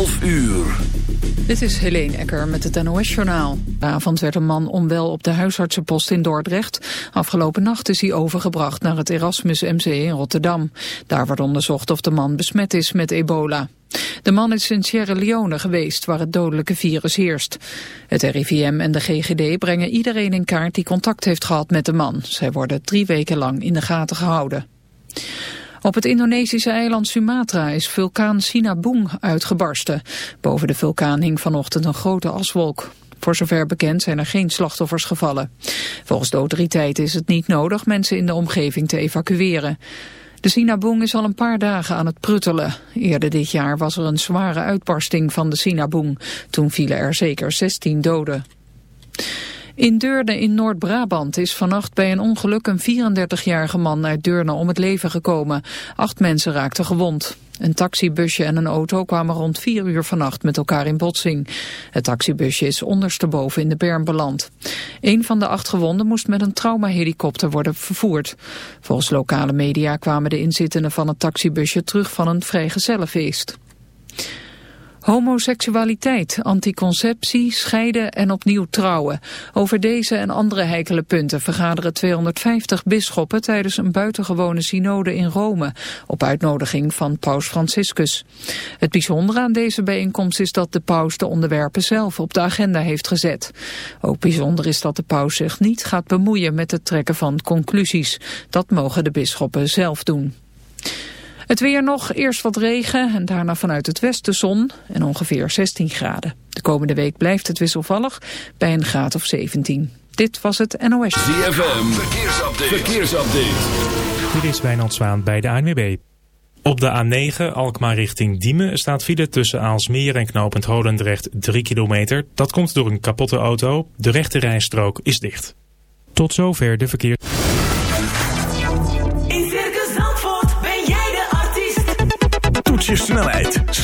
12 uur. Dit is Helene Ecker met het NOS-journaal. Avond werd een man onwel op de huisartsenpost in Dordrecht. Afgelopen nacht is hij overgebracht naar het Erasmus MC in Rotterdam. Daar wordt onderzocht of de man besmet is met ebola. De man is in Sierra Leone geweest, waar het dodelijke virus heerst. Het RIVM en de GGD brengen iedereen in kaart die contact heeft gehad met de man. Zij worden drie weken lang in de gaten gehouden. Op het Indonesische eiland Sumatra is vulkaan Sinabung uitgebarsten. Boven de vulkaan hing vanochtend een grote aswolk. Voor zover bekend zijn er geen slachtoffers gevallen. Volgens de autoriteiten is het niet nodig mensen in de omgeving te evacueren. De Sinabung is al een paar dagen aan het pruttelen. Eerder dit jaar was er een zware uitbarsting van de Sinabung. Toen vielen er zeker 16 doden. In Deurne in Noord-Brabant is vannacht bij een ongeluk een 34-jarige man uit Deurne om het leven gekomen. Acht mensen raakten gewond. Een taxibusje en een auto kwamen rond 4 uur vannacht met elkaar in botsing. Het taxibusje is ondersteboven in de berm beland. Een van de acht gewonden moest met een traumahelikopter worden vervoerd. Volgens lokale media kwamen de inzittenden van het taxibusje terug van een vrijgezellenfeest. Homoseksualiteit, anticonceptie, scheiden en opnieuw trouwen. Over deze en andere heikele punten vergaderen 250 bisschoppen tijdens een buitengewone synode in Rome, op uitnodiging van paus Franciscus. Het bijzondere aan deze bijeenkomst is dat de paus de onderwerpen zelf op de agenda heeft gezet. Ook bijzonder is dat de paus zich niet gaat bemoeien met het trekken van conclusies. Dat mogen de bisschoppen zelf doen. Het weer nog, eerst wat regen en daarna vanuit het westen zon en ongeveer 16 graden. De komende week blijft het wisselvallig bij een graad of 17. Dit was het NOS. ZFM, verkeersupdate. verkeersupdate. Dit is Wijnand Zwaan bij de ANWB. Op de A9 Alkmaar richting Diemen staat file tussen Aalsmeer en knooppunt Holendrecht 3 kilometer. Dat komt door een kapotte auto. De rechte rijstrook is dicht. Tot zover de verkeer.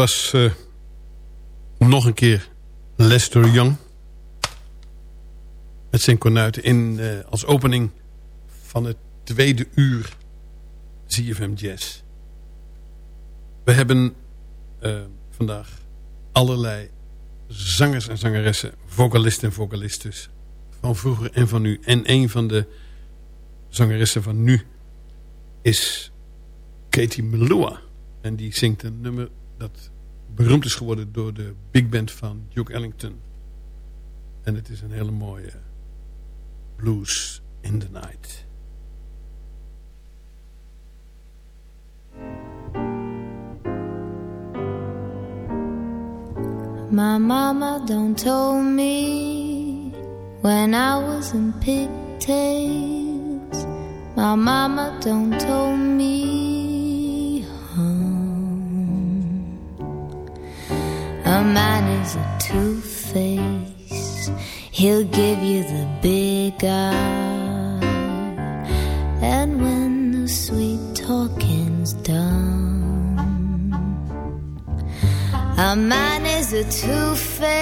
Was uh, nog een keer Lester Young. Met zijn konuit in, uh, als opening van het tweede uur ZFM Jazz. We hebben uh, vandaag allerlei zangers en zangeressen, vocalisten en vocalistes van vroeger en van nu. En een van de zangeressen van nu is Katie Melua. En die zingt een nummer dat beroemd is geworden door de big band van Duke Ellington. En het is een hele mooie Blues in the Night. My mama don't told me when I was in pigtails. My mama don't told me A man is a two-face. He'll give you the big eye. And when the sweet talking's done. A man is a two-face,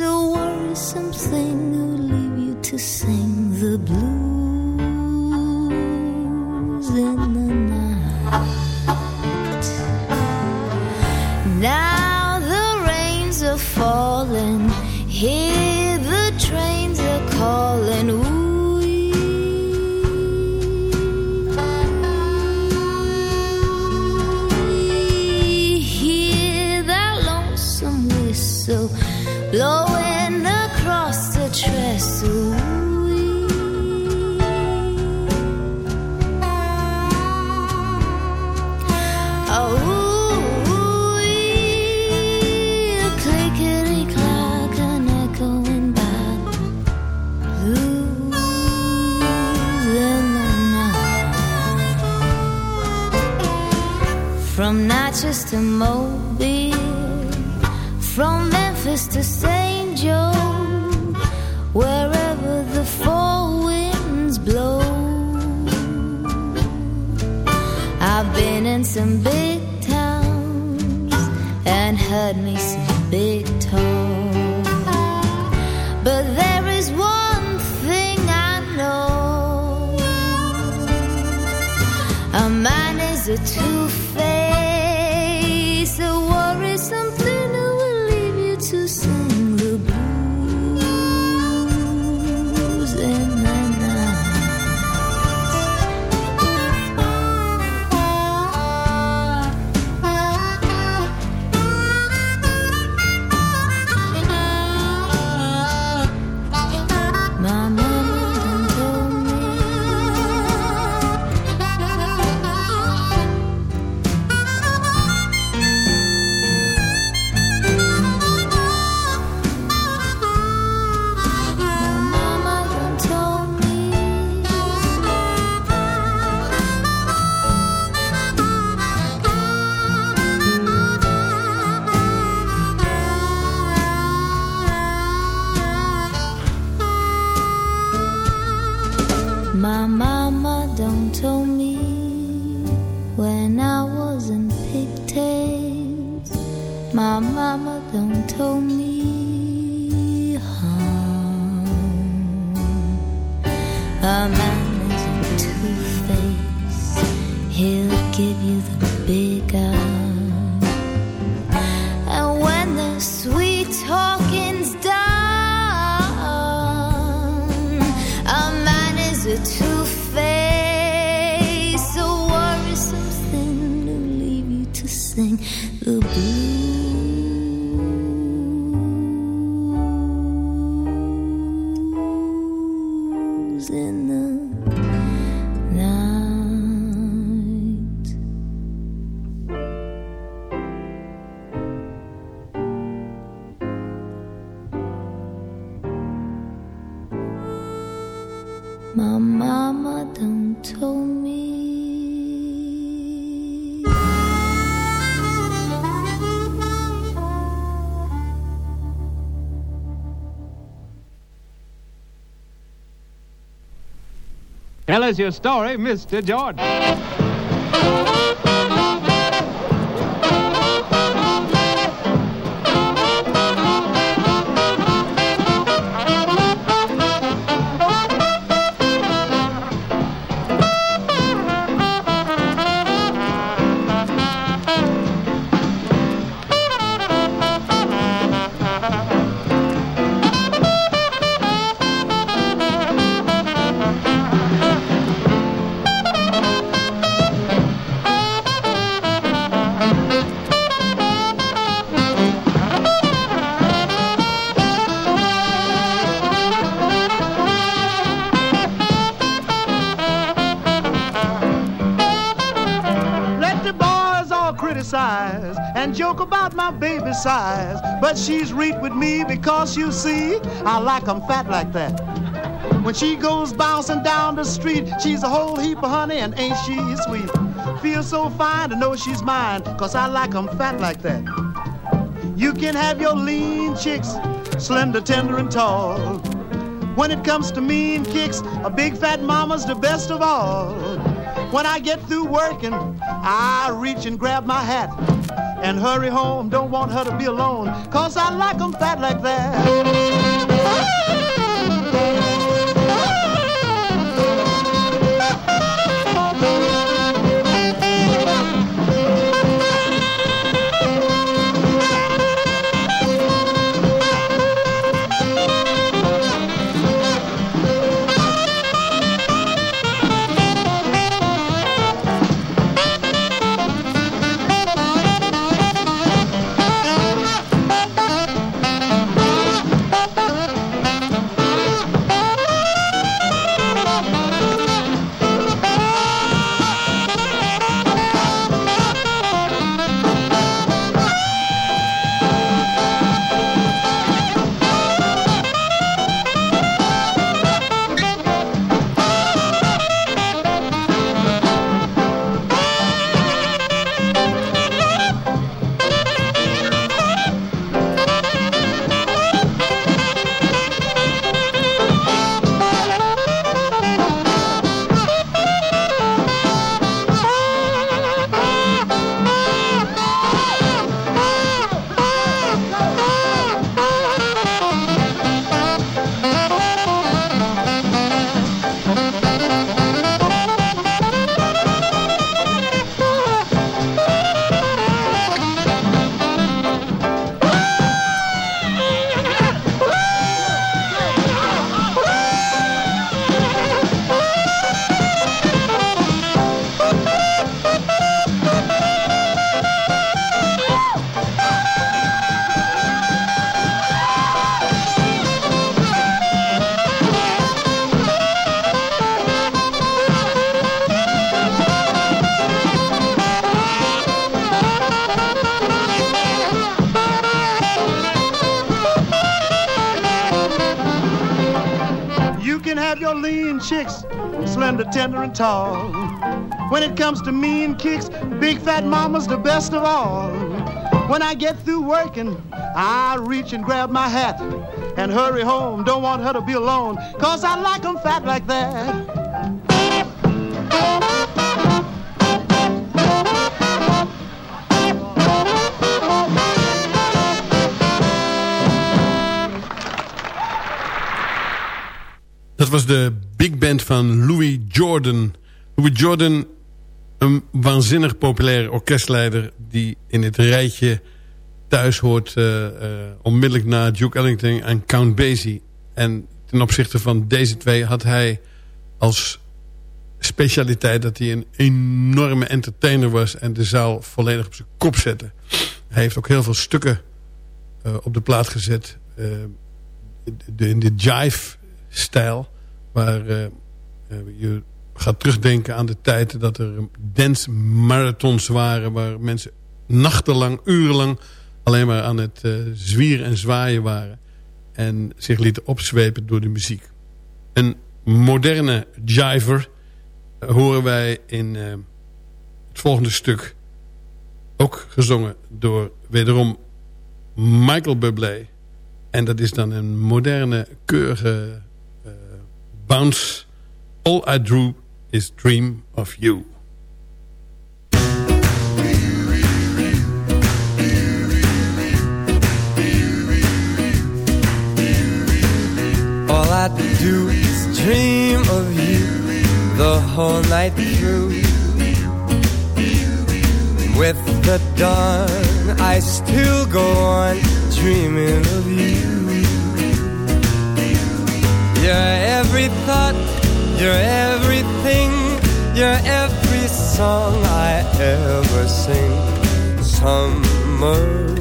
a worrisome thing who'll leave you to sing the blues to say Tell us your story, Mr. Jordan. Size. But she's reet with me because you see, I like 'em fat like that. When she goes bouncing down the street, she's a whole heap of honey and ain't she sweet? Feels so fine to know she's mine, cause I like 'em fat like that. You can have your lean chicks, slender, tender, and tall. When it comes to mean kicks, a big fat mama's the best of all. When I get through working, I reach and grab my hat and hurry home. Don't want her to be alone, cause I like 'em fat like that. Comes to mean kicks, big fat mama's the best of all. When I get through working, I reach and grab my hat and hurry home. Don't want her to be alone, cause I like 'em fat like that. Dat was de big band van Louis Jordan. Louis Jordan, een waanzinnig populaire orkestleider... die in het rijtje thuis hoort eh, eh, onmiddellijk na Duke Ellington en Count Basie. En ten opzichte van deze twee had hij als specialiteit... dat hij een enorme entertainer was en de zaal volledig op zijn kop zette. Hij heeft ook heel veel stukken eh, op de plaat gezet... in de jive-stijl... waar je gaat terugdenken aan de tijd... dat er dance marathons waren... waar mensen nachtenlang, urenlang... alleen maar aan het eh, zwieren en zwaaien waren... en zich lieten opzwepen door de muziek. Een moderne jiver eh, horen wij in eh, het volgende stuk... ook gezongen door wederom Michael Bublé... En dat is dan een moderne, keurige bounce. All I drew is dream of you. All I do is dream of you the whole night through. With the dawn, I still go on dreaming of you. You're every thought, you're everything, you're every song I ever sing. Summer,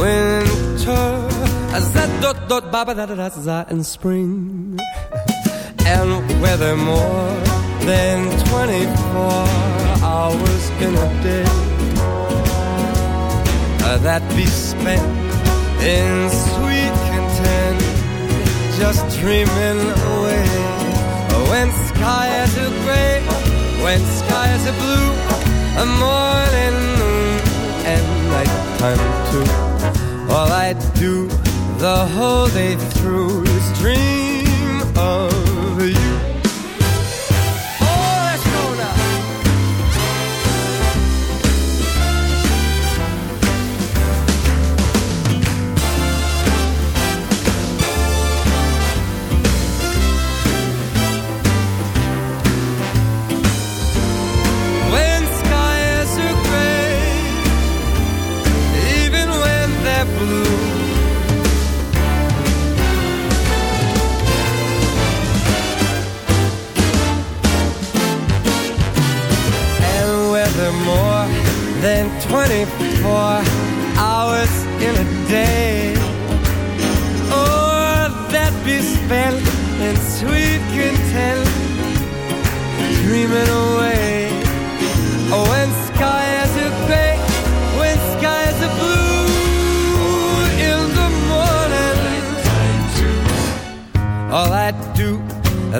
winter, za dot dot ba ba da da da za and spring. And whether more than 24 hours in a day uh, that be spent in sweet content, just dreaming away. When skies are gray, when skies are blue, a morning moon and nighttime too. All I do the whole day through is dream of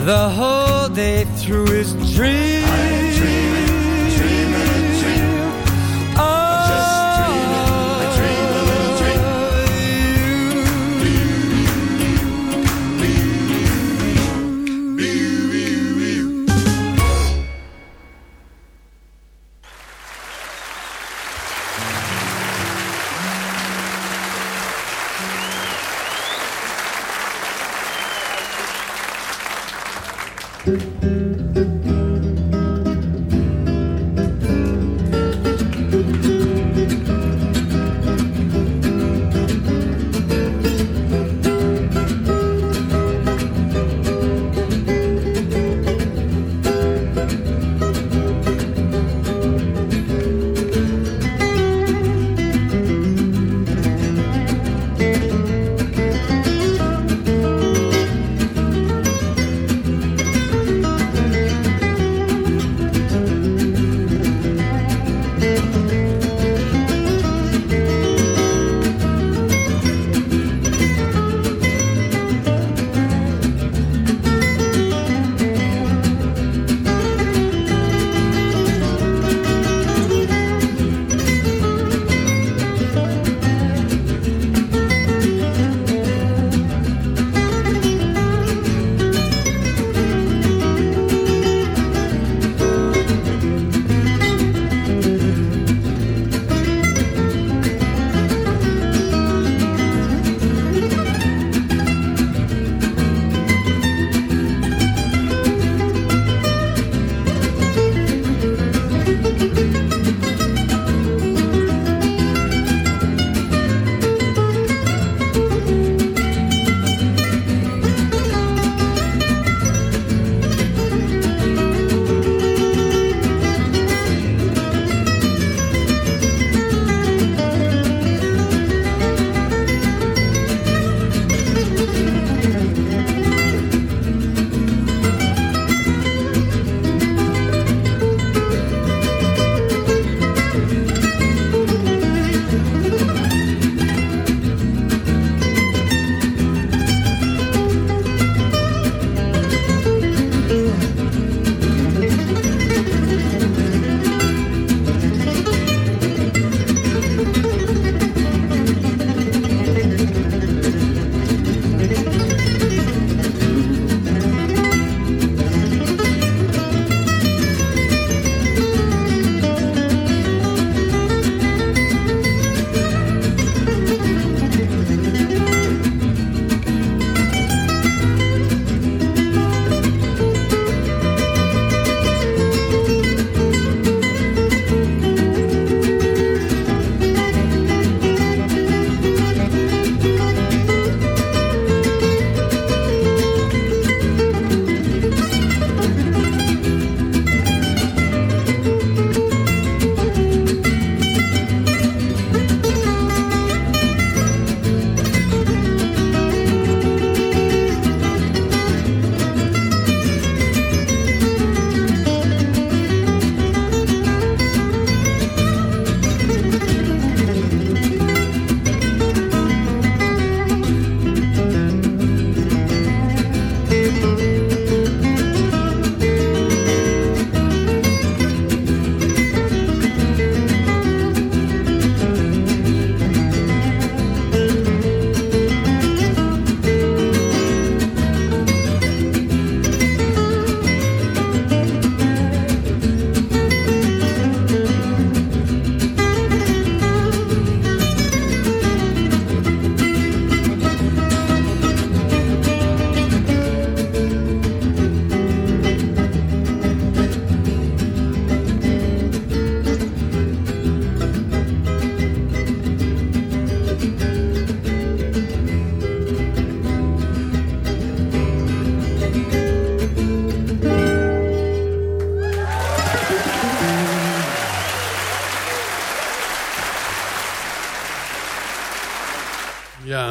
the whole day through is dream.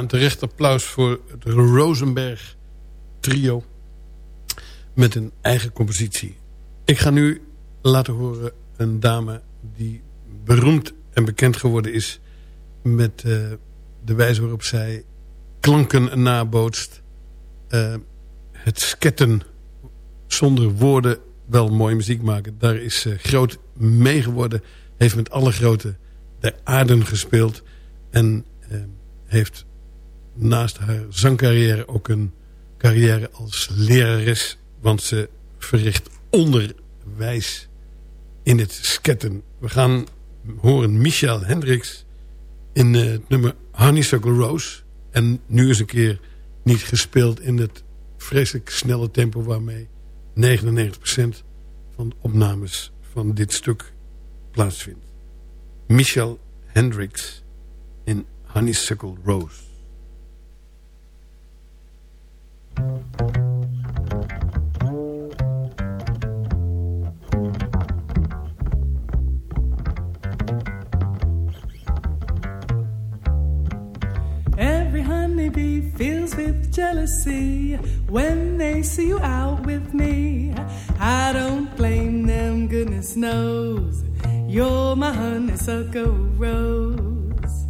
Terecht applaus voor het Rosenberg trio. Met een eigen compositie. Ik ga nu laten horen een dame die beroemd en bekend geworden is... met eh, de wijze waarop zij klanken nabootst. Eh, het sketten zonder woorden wel mooie muziek maken. Daar is ze groot mee geworden. Heeft met alle grote der aarden gespeeld. En eh, heeft naast haar zangcarrière ook een carrière als lerares. Want ze verricht onderwijs in het sketten. We gaan horen Michel Hendricks in eh, het nummer Honeysuckle Rose. En nu eens een keer niet gespeeld in het vreselijk snelle tempo... waarmee 99% van de opnames van dit stuk plaatsvindt. Michel Hendricks in Honeysuckle Rose. Jealousy when they see you out with me. I don't blame them, goodness knows. You're my honeysuckle rose.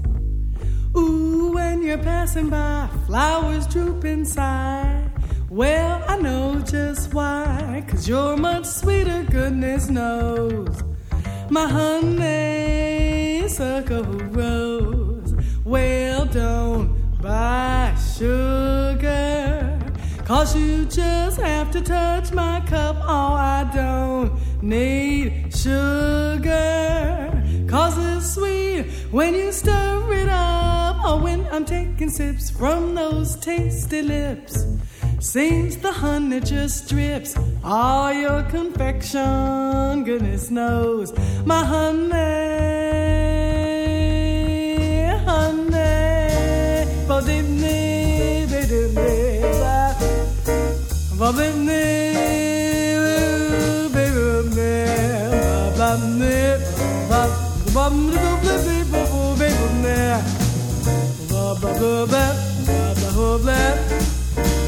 Ooh, when you're passing by, flowers droop inside. Well, I know just why, cause you're much sweeter, goodness knows. My honeysuckle rose. Well, don't buy sugar. Cause you just have to touch my cup. Oh, I don't need sugar. Cause it's sweet when you stir it up. Or when I'm taking sips from those tasty lips. Seems the honey just drips all your confection. Goodness knows, my honey, honey, baby,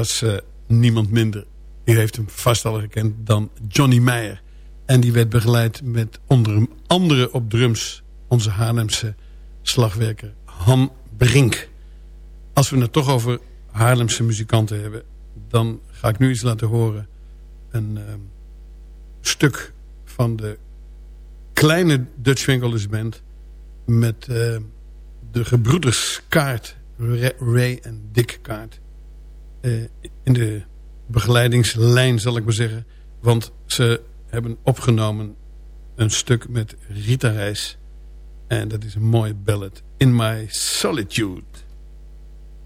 was uh, niemand minder. U heeft hem vast al gekend dan Johnny Meyer. En die werd begeleid met onder andere op drums... onze Haarlemse slagwerker Han Brink. Als we het toch over Haarlemse muzikanten hebben... dan ga ik nu iets laten horen. Een uh, stuk van de kleine Dutch Winkelers Band... met uh, de gebroeders Kaart, Ray en Dick Kaart... Uh, in de begeleidingslijn zal ik maar zeggen. Want ze hebben opgenomen een stuk met Rita Reis. En dat is een mooie ballad. In My Solitude.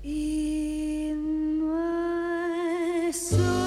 In my solitude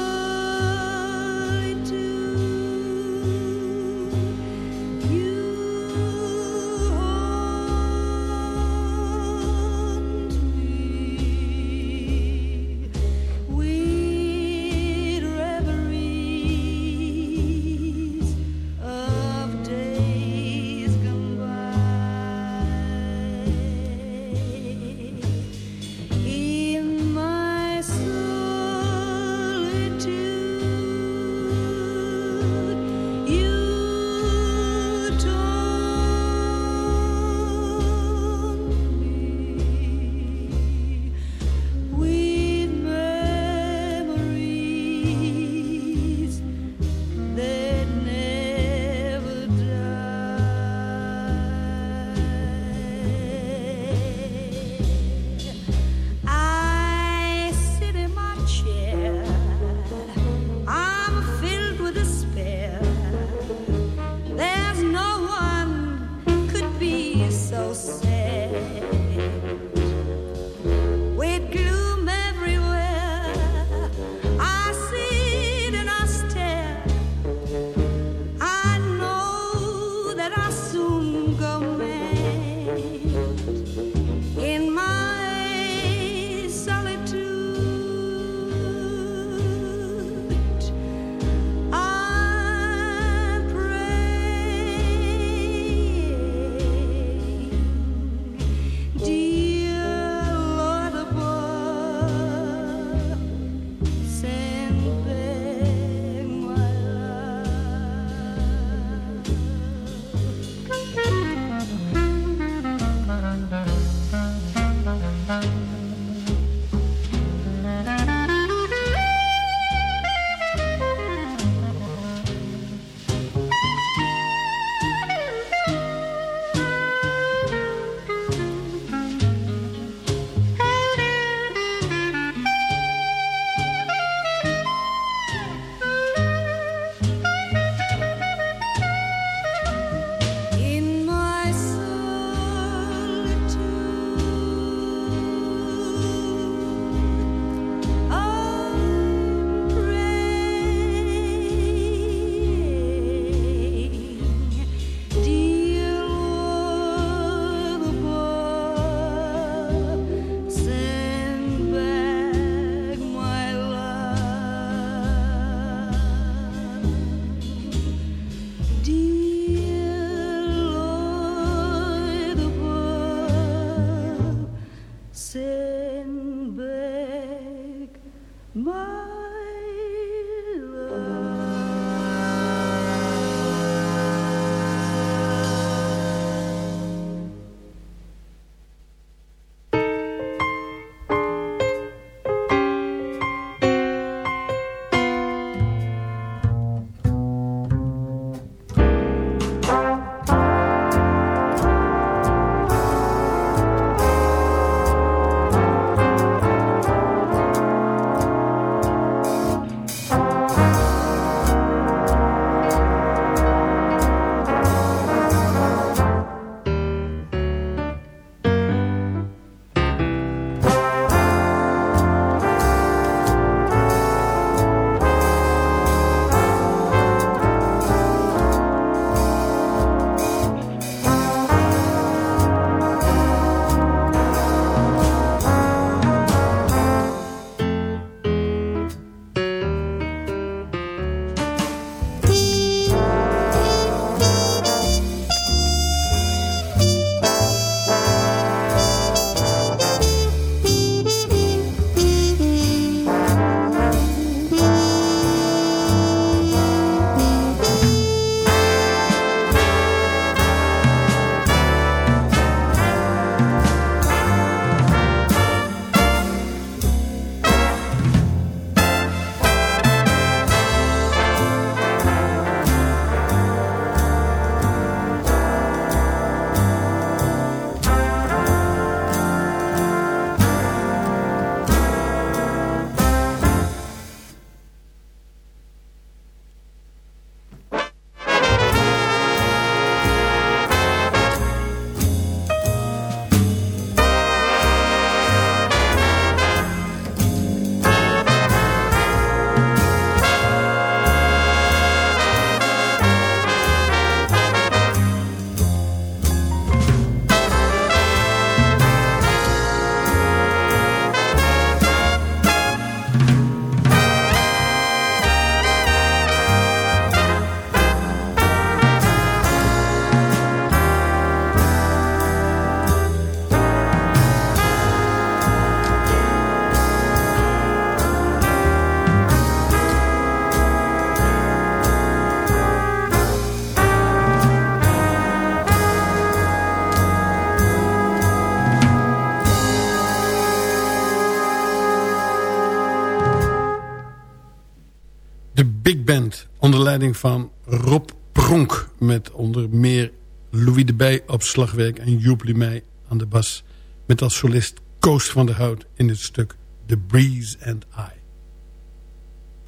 van Rob Pronk... met onder meer Louis de Bij op slagwerk en Joep Limey aan de bas... met als solist Koos van der Hout in het stuk The Breeze and I.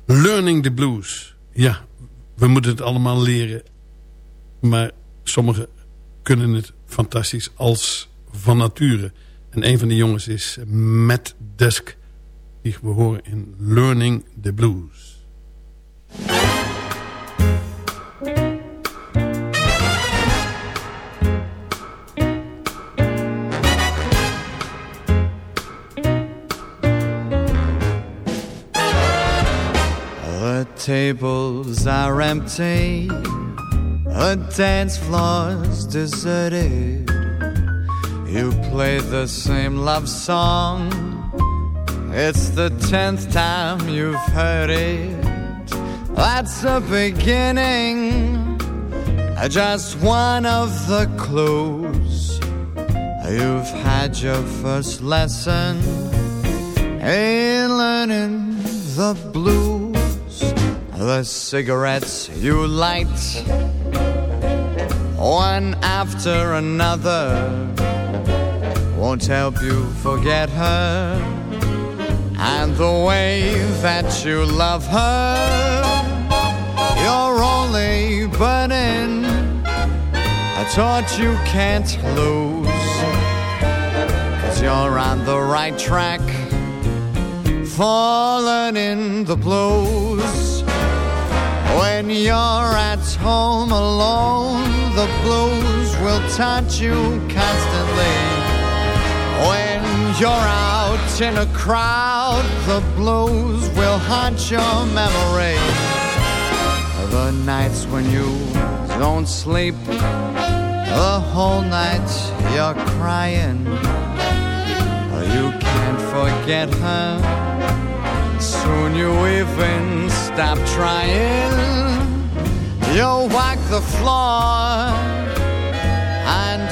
Learning the Blues. Ja, we moeten het allemaal leren. Maar sommigen kunnen het fantastisch als van nature. En een van die jongens is Matt Dusk... die we horen in Learning the Blues. Tables are empty, the dance floor's deserted. You play the same love song, it's the tenth time you've heard it. That's the beginning, just one of the clues. You've had your first lesson in learning the blues. The cigarettes you light, one after another, won't help you forget her. And the way that you love her, you're only burning a torch you can't lose. Cause you're on the right track for in the blues. When you're at home alone, the blues will taunt you constantly. When you're out in a crowd, the blues will haunt your memory. The nights when you don't sleep, the whole night you're crying. You can't forget her. Soon you even stop trying. You'll walk the floor and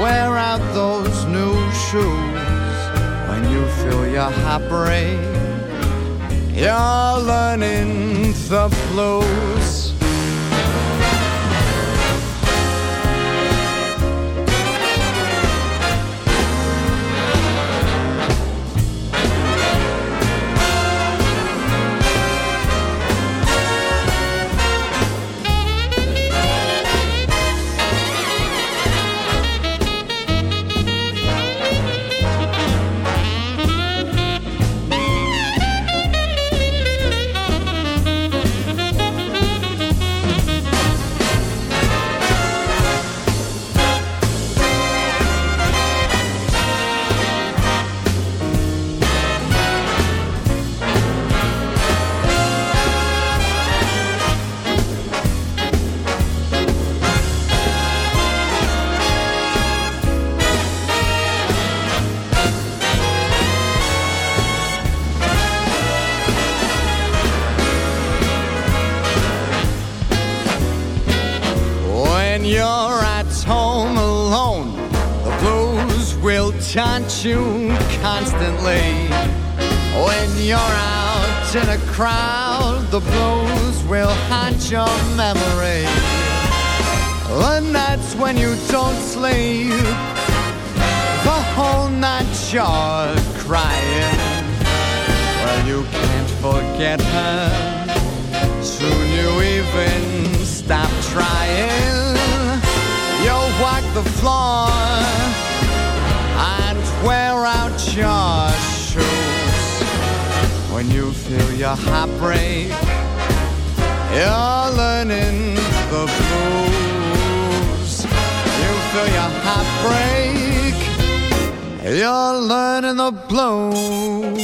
wear out those new shoes when you feel your heart break. You're learning the blues. You constantly. When you're out in a crowd, the blues will haunt your memory. The nights when you don't sleep, the whole night you're crying. Well, you can't forget her. Soon you even stop trying. You'll walk the floor wear out your shoes. When you feel your heart break, you're learning the blues. You feel your heart break, you're learning the blues.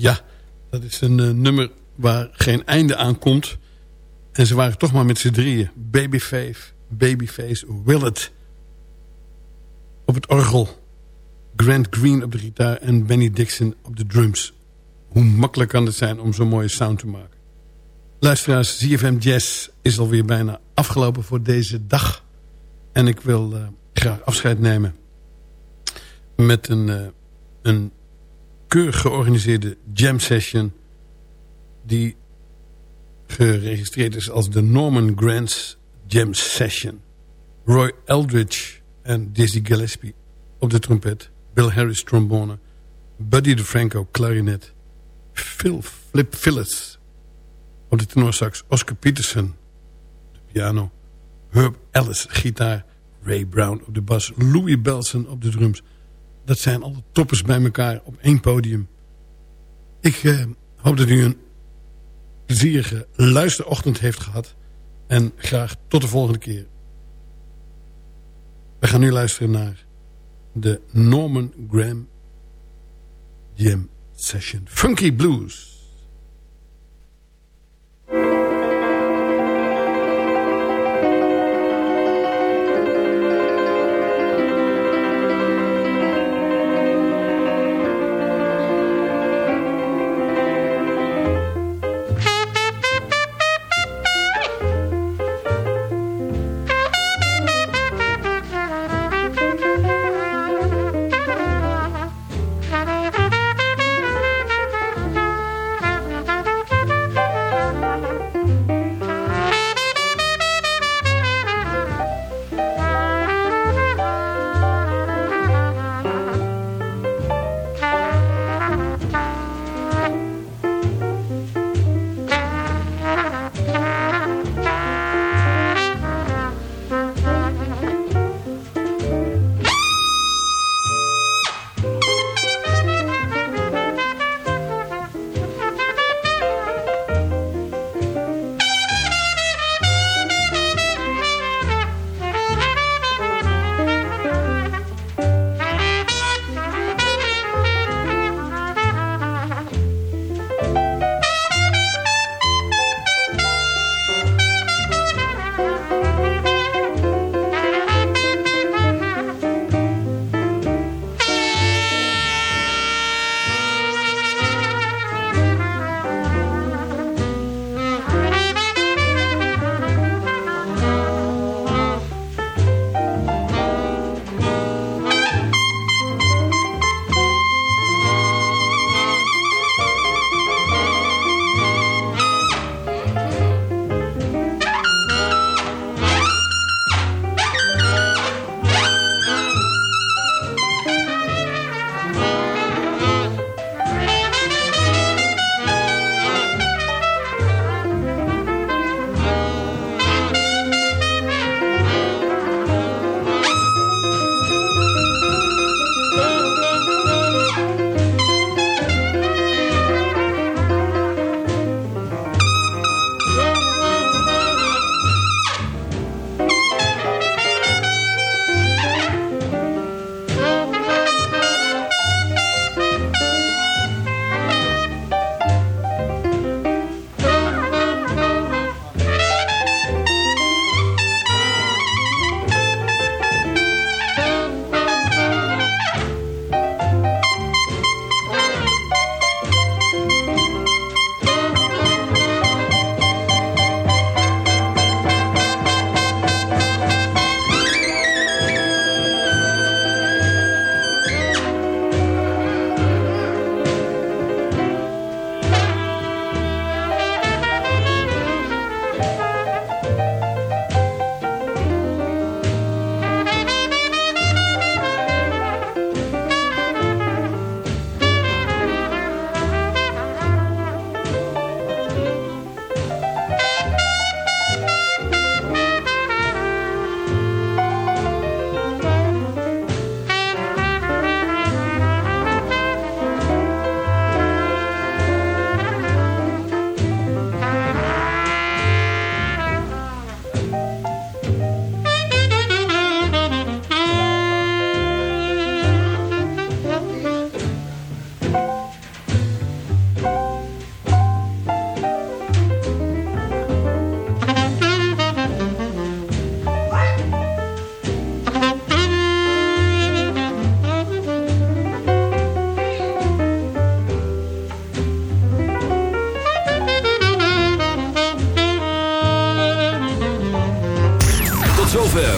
Ja, dat is een eh, nummer waar geen einde aan komt. En ze waren toch maar met z'n drieën. Babyface, Babyface, Willet op het orgel. Grant Green op de gitaar en Benny Dixon op de drums. Hoe makkelijk kan het zijn om zo'n mooie sound te maken. Luisteraars, ZFM Jazz is alweer bijna afgelopen voor deze dag. En ik wil uh, graag afscheid nemen met een, uh, een keurig georganiseerde jam session... die geregistreerd is als de Norman Grants Jam Session. Roy Eldridge en Dizzy Gillespie op de trompet... Bill Harris trombone... Buddy DeFranco klarinet... Phil Flip Phillips op de tenorsax... Oscar Peterson de piano... Herb Ellis gitaar... Ray Brown op de bas... Louis Belson op de drums dat zijn alle toppers bij elkaar op één podium. Ik uh, hoop dat u een plezierige luisterochtend heeft gehad. En graag tot de volgende keer. We gaan nu luisteren naar de Norman Graham Jam Session. Funky Blues.